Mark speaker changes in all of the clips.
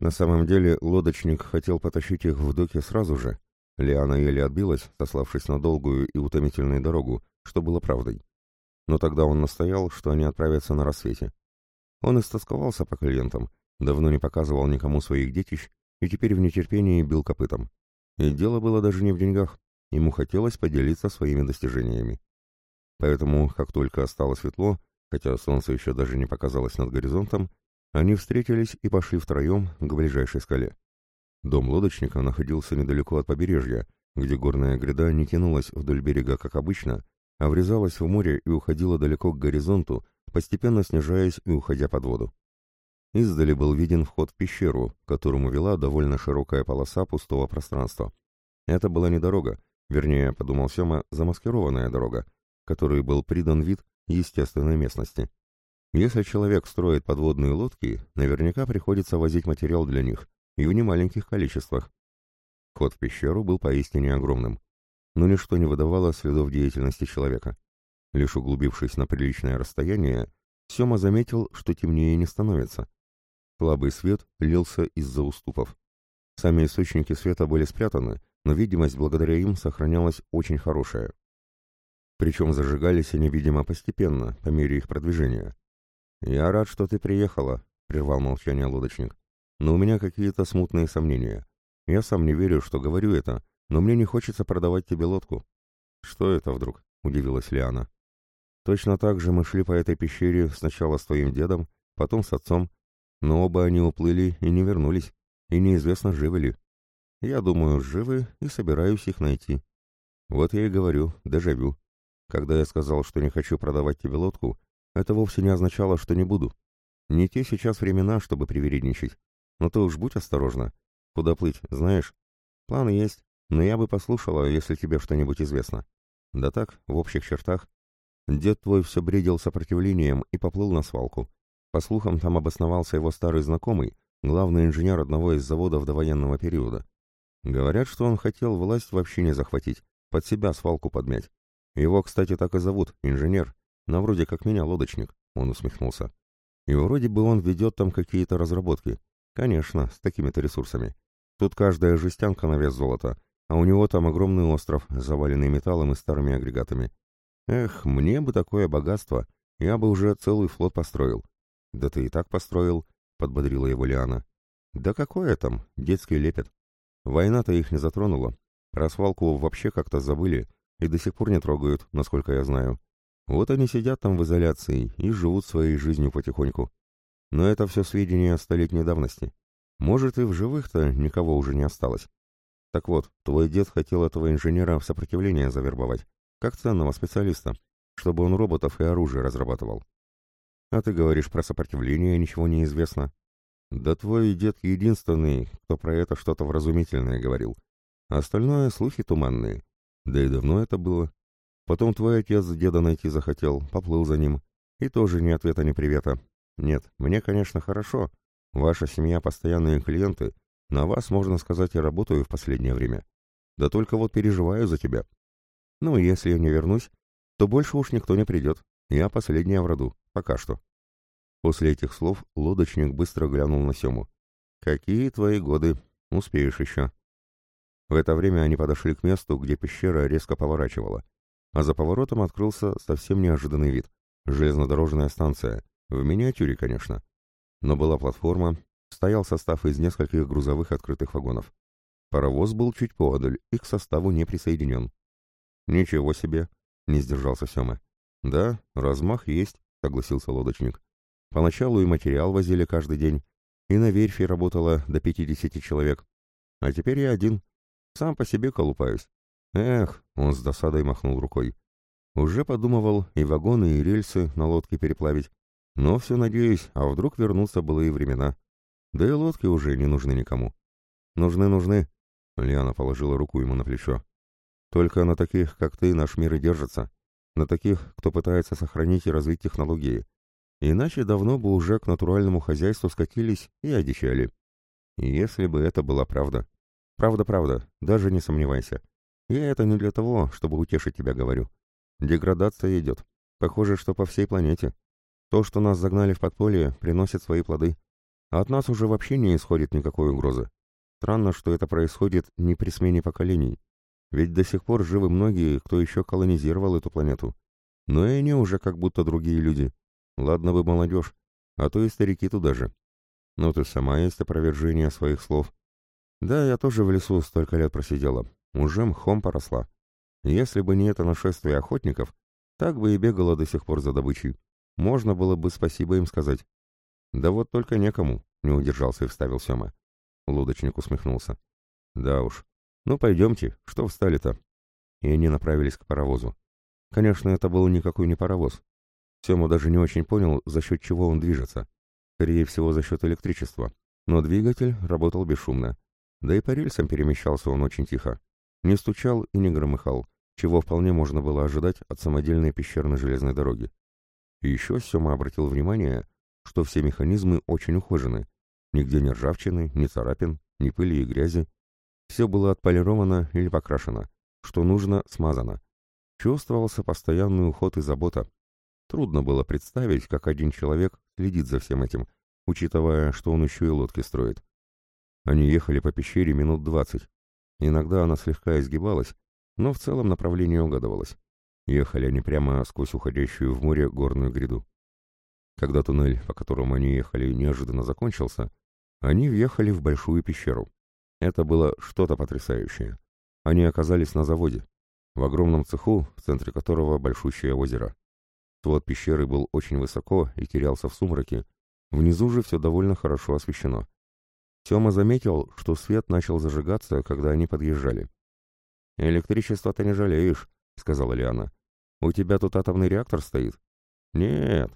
Speaker 1: На самом деле лодочник хотел потащить их в доки сразу же. Лиана еле отбилась, сославшись на долгую и утомительную дорогу, что было правдой. Но тогда он настоял, что они отправятся на рассвете. Он истосковался по клиентам, давно не показывал никому своих детищ и теперь в нетерпении бил копытом. И дело было даже не в деньгах, ему хотелось поделиться своими достижениями. Поэтому, как только стало светло, хотя солнце еще даже не показалось над горизонтом, они встретились и пошли втроем к ближайшей скале. Дом лодочника находился недалеко от побережья, где горная гряда не тянулась вдоль берега, как обычно, а врезалась в море и уходила далеко к горизонту, постепенно снижаясь и уходя под воду. Издали был виден вход в пещеру, которому вела довольно широкая полоса пустого пространства. Это была не дорога, вернее, подумал Сема, замаскированная дорога, которой был придан вид естественной местности. Если человек строит подводные лодки, наверняка приходится возить материал для них, и в немаленьких количествах. Вход в пещеру был поистине огромным, но ничто не выдавало следов деятельности человека. Лишь углубившись на приличное расстояние, Сема заметил, что темнее не становится. Слабый свет лился из-за уступов. Сами источники света были спрятаны, но видимость благодаря им сохранялась очень хорошая. Причем зажигались они, видимо, постепенно, по мере их продвижения. «Я рад, что ты приехала», — прервал молчание лодочник. «Но у меня какие-то смутные сомнения. Я сам не верю, что говорю это, но мне не хочется продавать тебе лодку». «Что это вдруг?» — удивилась Лиана. «Точно так же мы шли по этой пещере сначала с твоим дедом, потом с отцом, но оба они уплыли и не вернулись, и неизвестно, живы ли. Я думаю, живы и собираюсь их найти. Вот я и говорю, дежавю. Когда я сказал, что не хочу продавать тебе лодку, это вовсе не означало, что не буду. Не те сейчас времена, чтобы привередничать. Но ты уж будь осторожна. Куда плыть, знаешь? План есть, но я бы послушала, если тебе что-нибудь известно. Да так, в общих чертах. Дед твой все бредил сопротивлением и поплыл на свалку. По слухам, там обосновался его старый знакомый, главный инженер одного из заводов довоенного периода. Говорят, что он хотел власть вообще не захватить, под себя свалку подмять. Его, кстати, так и зовут, инженер, на вроде как меня, лодочник, он усмехнулся. И вроде бы он ведет там какие-то разработки. Конечно, с такими-то ресурсами. Тут каждая жестянка на вес золота, а у него там огромный остров, заваленный металлом и старыми агрегатами. Эх, мне бы такое богатство, я бы уже целый флот построил. «Да ты и так построил», — подбодрила его Лиана. «Да какое там, детский лепет. Война-то их не затронула. Про вообще как-то забыли и до сих пор не трогают, насколько я знаю. Вот они сидят там в изоляции и живут своей жизнью потихоньку. Но это все сведения столетней давности. Может, и в живых-то никого уже не осталось. Так вот, твой дед хотел этого инженера в сопротивление завербовать, как ценного специалиста, чтобы он роботов и оружие разрабатывал. А ты говоришь про сопротивление, ничего не известно. Да твой дед единственный, кто про это что-то вразумительное говорил. остальное — слухи туманные. Да и давно это было. Потом твой отец деда найти захотел, поплыл за ним. И тоже ни ответа, ни привета. Нет, мне, конечно, хорошо. Ваша семья — постоянные клиенты. На вас, можно сказать, я работаю в последнее время. Да только вот переживаю за тебя. Ну, если я не вернусь, то больше уж никто не придет. Я последняя в роду. Пока что. После этих слов лодочник быстро глянул на Сему. «Какие твои годы? Успеешь еще». В это время они подошли к месту, где пещера резко поворачивала. А за поворотом открылся совсем неожиданный вид. Железнодорожная станция. В миниатюре, конечно. Но была платформа, стоял состав из нескольких грузовых открытых вагонов. Паровоз был чуть поодаль и к составу не присоединен. «Ничего себе!» — не сдержался Сема. «Да, размах есть», — согласился лодочник. «Поначалу и материал возили каждый день, и на верфи работало до пятидесяти человек. А теперь я один. Сам по себе колупаюсь. Эх, он с досадой махнул рукой. Уже подумывал и вагоны, и рельсы на лодке переплавить. Но все надеюсь, а вдруг вернутся былые времена. Да и лодки уже не нужны никому. Нужны, нужны. Лиана положила руку ему на плечо. Только на таких, как ты, наш мир и держится на таких, кто пытается сохранить и развить технологии. Иначе давно бы уже к натуральному хозяйству скатились и одичали. Если бы это была правда. Правда-правда, даже не сомневайся. Я это не для того, чтобы утешить тебя говорю. Деградация идет. Похоже, что по всей планете. То, что нас загнали в подполье, приносит свои плоды. А от нас уже вообще не исходит никакой угрозы. Странно, что это происходит не при смене поколений. Ведь до сих пор живы многие, кто еще колонизировал эту планету. Но и они уже как будто другие люди. Ладно бы молодежь, а то и старики туда же. Но ты сама есть опровержение своих слов. Да, я тоже в лесу столько лет просидела. Уже мхом поросла. Если бы не это нашествие охотников, так бы и бегала до сих пор за добычей. Можно было бы спасибо им сказать. Да вот только некому, не удержался и вставил Сема. Лодочник усмехнулся. Да уж. Ну пойдемте, что встали-то? И они направились к паровозу. Конечно, это был никакой не паровоз. Сема даже не очень понял, за счет чего он движется. Скорее всего, за счет электричества. Но двигатель работал бесшумно. Да и по рельсам перемещался он очень тихо. Не стучал и не громыхал, чего вполне можно было ожидать от самодельной пещерной железной дороги. И еще Сема обратил внимание, что все механизмы очень ухожены. Нигде ни ржавчины, ни царапин, ни пыли и грязи. Все было отполировано или покрашено. Что нужно, смазано. Чувствовался постоянный уход и забота. Трудно было представить, как один человек следит за всем этим, учитывая, что он еще и лодки строит. Они ехали по пещере минут двадцать. Иногда она слегка изгибалась, но в целом направление угадывалось. Ехали они прямо сквозь уходящую в море горную гряду. Когда туннель, по которому они ехали, неожиданно закончился, они въехали в большую пещеру. Это было что-то потрясающее. Они оказались на заводе, в огромном цеху, в центре которого большущее озеро. Свод пещеры был очень высоко и терялся в сумраке, внизу же все довольно хорошо освещено. Тёма заметил, что свет начал зажигаться, когда они подъезжали. «Электричество ты не жалеешь», — сказала Лиана. «У тебя тут атомный реактор стоит?» «Нет.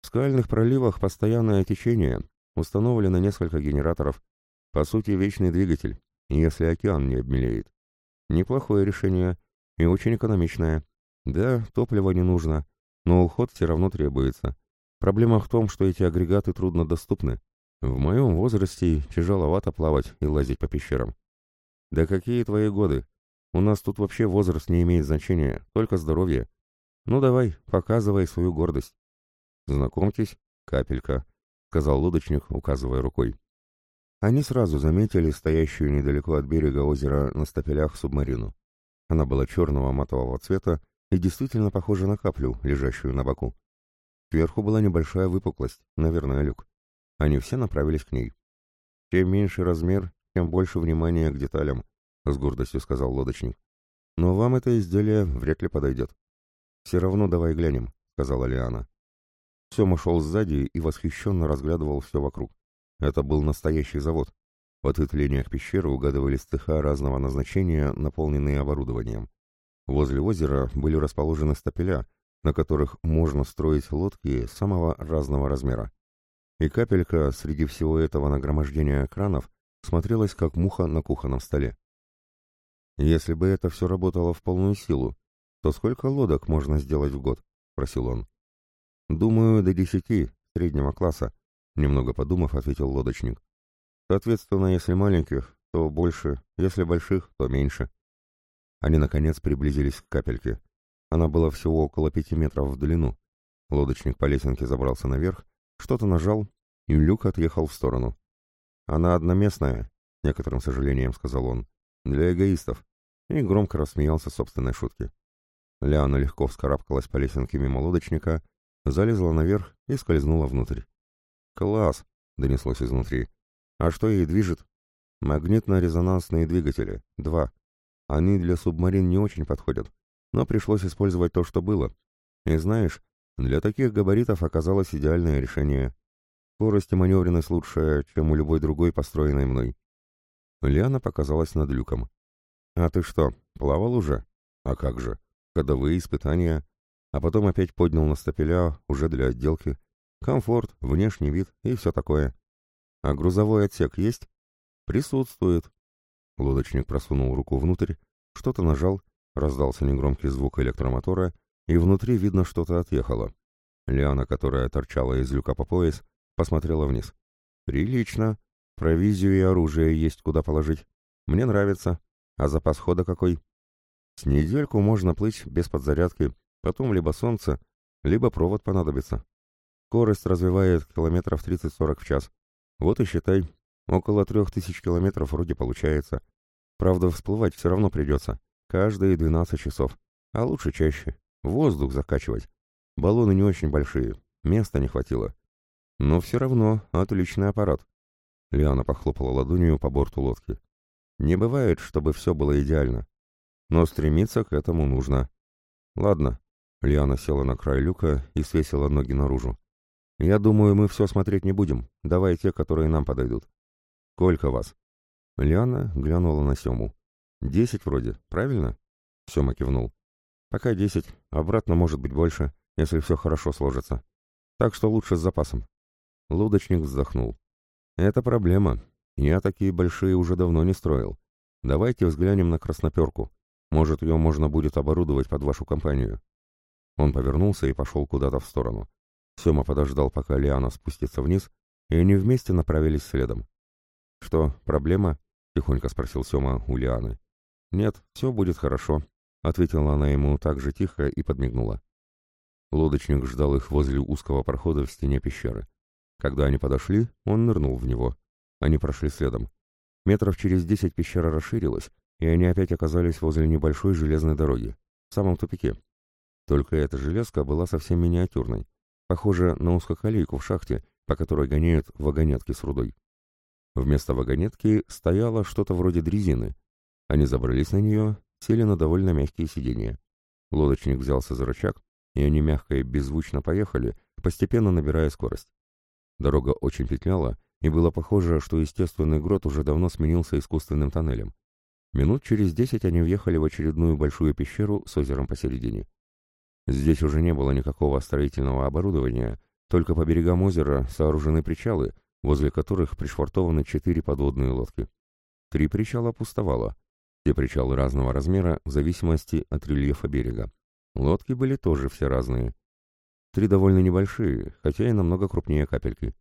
Speaker 1: В скальных проливах постоянное течение. Установлено несколько генераторов. По сути, вечный двигатель, если океан не обмелеет. Неплохое решение и очень экономичное. Да, топлива не нужно, но уход все равно требуется. Проблема в том, что эти агрегаты труднодоступны. В моем возрасте тяжеловато плавать и лазить по пещерам. Да какие твои годы? У нас тут вообще возраст не имеет значения, только здоровье. Ну давай, показывай свою гордость. Знакомьтесь, капелька, сказал лодочник, указывая рукой. Они сразу заметили стоящую недалеко от берега озера на стапелях субмарину. Она была черного матового цвета и действительно похожа на каплю, лежащую на боку. Сверху была небольшая выпуклость, наверное, люк. Они все направились к ней. «Чем меньше размер, тем больше внимания к деталям», — с гордостью сказал лодочник. «Но вам это изделие вряд ли подойдет». «Все равно давай глянем», — сказала Лиана. Сема шел сзади и восхищенно разглядывал все вокруг. Это был настоящий завод. В ответвлениях пещеры угадывались цеха разного назначения, наполненные оборудованием. Возле озера были расположены стапеля, на которых можно строить лодки самого разного размера. И капелька среди всего этого нагромождения экранов смотрелась как муха на кухонном столе. «Если бы это все работало в полную силу, то сколько лодок можно сделать в год?» — спросил он. «Думаю, до десяти, среднего класса», — немного подумав, ответил лодочник. «Соответственно, если маленьких, то больше, если больших, то меньше». Они, наконец, приблизились к капельке. Она была всего около пяти метров в длину. Лодочник по лесенке забрался наверх что-то нажал, и люк отъехал в сторону. «Она одноместная», — некоторым сожалением сказал он, — «для эгоистов», и громко рассмеялся собственной шутке. Лиана легко вскарабкалась по лесенке мимо лодочника, залезла наверх и скользнула внутрь. «Класс!» — донеслось изнутри. «А что ей движет?» «Магнитно-резонансные двигатели. Два. Они для субмарин не очень подходят, но пришлось использовать то, что было. И знаешь, для таких габаритов оказалось идеальное решение. Скорость и маневренность лучше, чем у любой другой, построенной мной. Лиана показалась над люком. «А ты что, плавал уже?» «А как же? Ходовые испытания». А потом опять поднял на стапеля, уже для отделки. Комфорт, внешний вид и все такое. «А грузовой отсек есть?» «Присутствует». Лодочник просунул руку внутрь, что-то нажал, раздался негромкий звук электромотора, и внутри видно что-то отъехало. Лиана, которая торчала из люка по пояс, посмотрела вниз. «Прилично. Провизию и оружие есть куда положить. Мне нравится. А запас хода какой?» «С недельку можно плыть без подзарядки, потом либо солнце, либо провод понадобится. Скорость развивает километров 30-40 в час. Вот и считай, около трех тысяч километров вроде получается. Правда, всплывать все равно придется, каждые двенадцать часов, а лучше чаще. Воздух закачивать. Баллоны не очень большие, места не хватило. Но все равно отличный аппарат. Лиана похлопала ладонью по борту лодки. Не бывает, чтобы все было идеально. Но стремиться к этому нужно. Ладно. Лиана села на край люка и свесила ноги наружу. Я думаю, мы все смотреть не будем. Давай те, которые нам подойдут. Сколько вас? Лиана глянула на Сему. Десять вроде, правильно? Сема кивнул. Пока десять, обратно может быть больше, если все хорошо сложится. Так что лучше с запасом. Лодочник вздохнул. Это проблема. Я такие большие уже давно не строил. Давайте взглянем на красноперку. Может, ее можно будет оборудовать под вашу компанию. Он повернулся и пошел куда-то в сторону. Сема подождал, пока Лиана спустится вниз, и они вместе направились следом. «Что, проблема?» — тихонько спросил Сема у Лианы. «Нет, все будет хорошо», — ответила она ему так же тихо и подмигнула. Лодочник ждал их возле узкого прохода в стене пещеры. Когда они подошли, он нырнул в него. Они прошли следом. Метров через десять пещера расширилась, и они опять оказались возле небольшой железной дороги, в самом тупике. Только эта железка была совсем миниатюрной, похожа на узкоколейку в шахте, по которой гоняют вагонетки с рудой. Вместо вагонетки стояло что-то вроде дрезины. Они забрались на нее, сели на довольно мягкие сиденья. Лодочник взялся за рычаг, и они мягко и беззвучно поехали, постепенно набирая скорость. Дорога очень петляла, и было похоже, что естественный грот уже давно сменился искусственным тоннелем. Минут через десять они въехали в очередную большую пещеру с озером посередине. Здесь уже не было никакого строительного оборудования, только по берегам озера сооружены причалы, возле которых пришвартованы четыре подводные лодки. Три причала пустовало. Все причалы разного размера в зависимости от рельефа берега. Лодки были тоже все разные. Три довольно небольшие, хотя и намного крупнее капельки.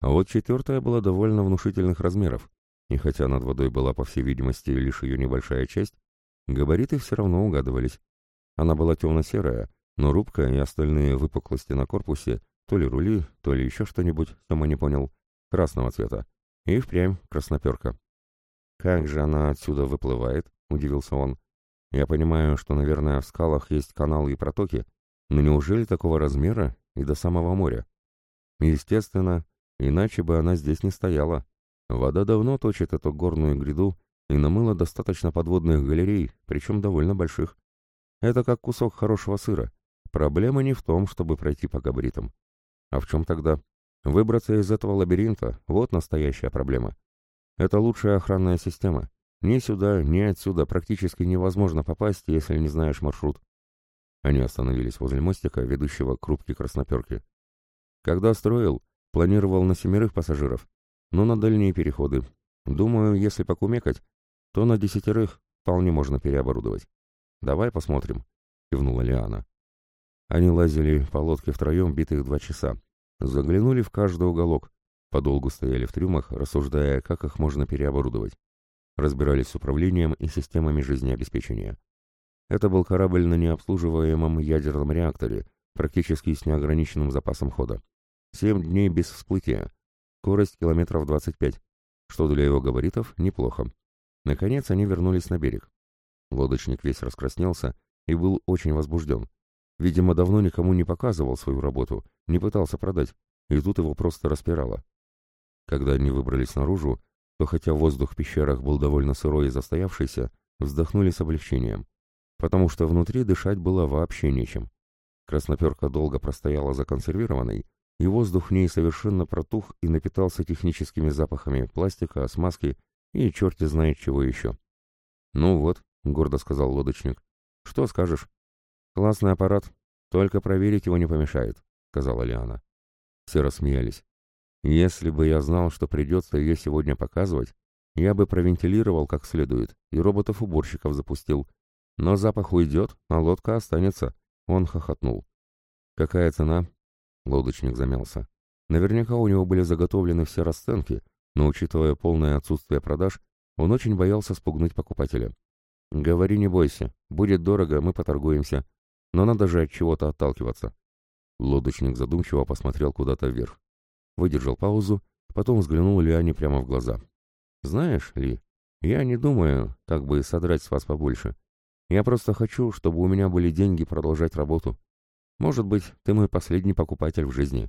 Speaker 1: А вот четвертая была довольно внушительных размеров, и хотя над водой была, по всей видимости, лишь ее небольшая часть, габариты все равно угадывались. Она была темно-серая, но рубка и остальные выпуклости на корпусе, то ли рули, то ли еще что-нибудь, сама не понял, красного цвета. И впрямь красноперка. «Как же она отсюда выплывает?» — удивился он. Я понимаю, что, наверное, в скалах есть каналы и протоки, но неужели такого размера и до самого моря? Естественно, иначе бы она здесь не стояла. Вода давно точит эту горную гряду и намыла достаточно подводных галерей, причем довольно больших. Это как кусок хорошего сыра. Проблема не в том, чтобы пройти по габаритам. А в чем тогда? Выбраться из этого лабиринта – вот настоящая проблема. Это лучшая охранная система. Ни сюда, ни отсюда практически невозможно попасть, если не знаешь маршрут. Они остановились возле мостика, ведущего к рубке красноперки. Когда строил, планировал на семерых пассажиров, но на дальние переходы. Думаю, если покумекать, то на десятерых вполне можно переоборудовать. Давай посмотрим, кивнула Лиана. Они лазили по лодке втроем битых два часа. Заглянули в каждый уголок. Подолгу стояли в трюмах, рассуждая, как их можно переоборудовать разбирались с управлением и системами жизнеобеспечения. Это был корабль на необслуживаемом ядерном реакторе, практически с неограниченным запасом хода. Семь дней без всплытия. Скорость километров 25, что для его габаритов неплохо. Наконец они вернулись на берег. Лодочник весь раскраснелся и был очень возбужден. Видимо, давно никому не показывал свою работу, не пытался продать, и тут его просто распирало. Когда они выбрались наружу, то хотя воздух в пещерах был довольно сырой и застоявшийся, вздохнули с облегчением, потому что внутри дышать было вообще нечем. Красноперка долго простояла законсервированной, и воздух в ней совершенно протух и напитался техническими запахами пластика, смазки и черти знает чего еще. «Ну вот», — гордо сказал лодочник, — «что скажешь?» «Классный аппарат, только проверить его не помешает», — сказала Лиана. Все рассмеялись. Если бы я знал, что придется ее сегодня показывать, я бы провентилировал как следует и роботов-уборщиков запустил. Но запах уйдет, а лодка останется. Он хохотнул. Какая цена? Лодочник замялся. Наверняка у него были заготовлены все расценки, но, учитывая полное отсутствие продаж, он очень боялся спугнуть покупателя. «Говори, не бойся. Будет дорого, мы поторгуемся. Но надо же от чего-то отталкиваться». Лодочник задумчиво посмотрел куда-то вверх выдержал паузу потом взглянул Лиане прямо в глаза. «Знаешь, Ли, я не думаю, как бы содрать с вас побольше. Я просто хочу, чтобы у меня были деньги продолжать работу. Может быть, ты мой последний покупатель в жизни.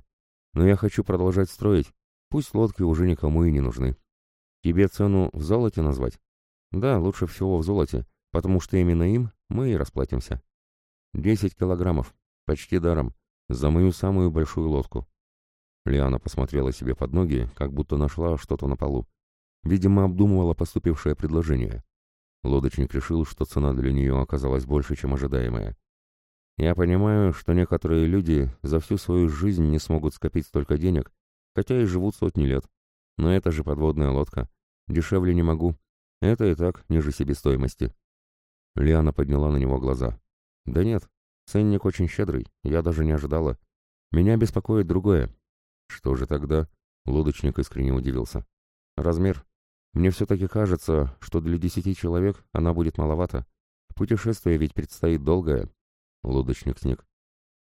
Speaker 1: Но я хочу продолжать строить, пусть лодки уже никому и не нужны. Тебе цену в золоте назвать? Да, лучше всего в золоте, потому что именно им мы и расплатимся. Десять килограммов, почти даром, за мою самую большую лодку. Лиана посмотрела себе под ноги, как будто нашла что-то на полу. Видимо, обдумывала поступившее предложение. Лодочник решил, что цена для нее оказалась больше, чем ожидаемая. Я понимаю, что некоторые люди за всю свою жизнь не смогут скопить столько денег, хотя и живут сотни лет. Но это же подводная лодка. Дешевле не могу. Это и так ниже себестоимости. Лиана подняла на него глаза. Да нет, ценник очень щедрый, я даже не ожидала. Меня беспокоит другое. Что же тогда? Лодочник искренне удивился. Размер. Мне все-таки кажется, что для десяти человек она будет маловато. Путешествие ведь предстоит долгое, Лодочник сник.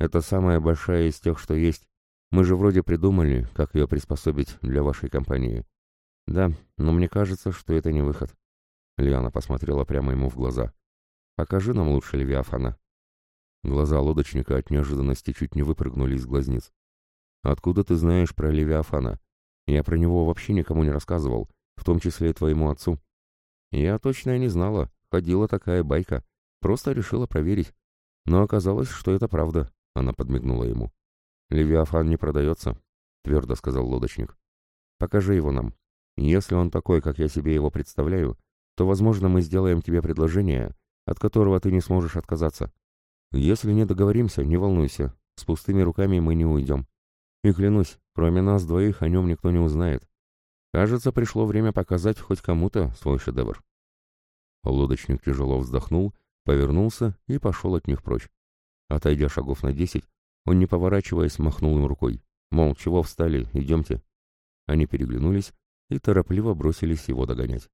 Speaker 1: Это самая большая из тех, что есть. Мы же вроде придумали, как ее приспособить для вашей компании. Да, но мне кажется, что это не выход. Лиана посмотрела прямо ему в глаза. Покажи нам лучше Левиафана. Глаза лодочника от неожиданности чуть не выпрыгнули из глазниц. Откуда ты знаешь про Левиафана? Я про него вообще никому не рассказывал, в том числе и твоему отцу. Я точно не знала, ходила такая байка. Просто решила проверить. Но оказалось, что это правда, — она подмигнула ему. «Левиафан не продается», — твердо сказал лодочник. «Покажи его нам. Если он такой, как я себе его представляю, то, возможно, мы сделаем тебе предложение, от которого ты не сможешь отказаться. Если не договоримся, не волнуйся, с пустыми руками мы не уйдем. И клянусь, кроме нас двоих о нем никто не узнает. Кажется, пришло время показать хоть кому-то свой шедевр». Лодочник тяжело вздохнул повернулся и пошел от них прочь. Отойдя шагов на десять, он, не поворачиваясь, махнул им рукой. Мол, чего встали, идемте. Они переглянулись и торопливо бросились его догонять.